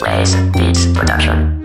Raise Beats Production.